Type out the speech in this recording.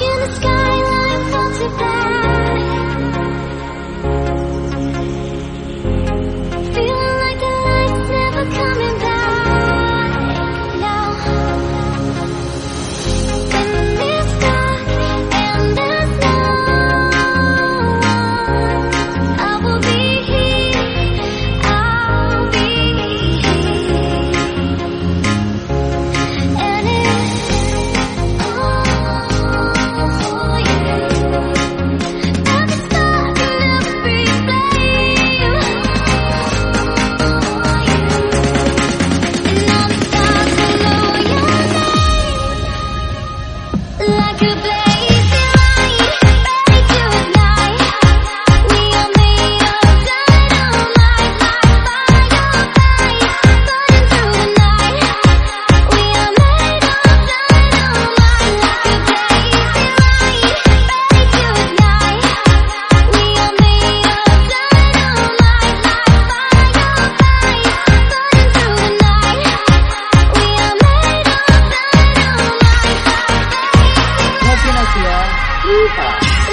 in the sky Yeehaw.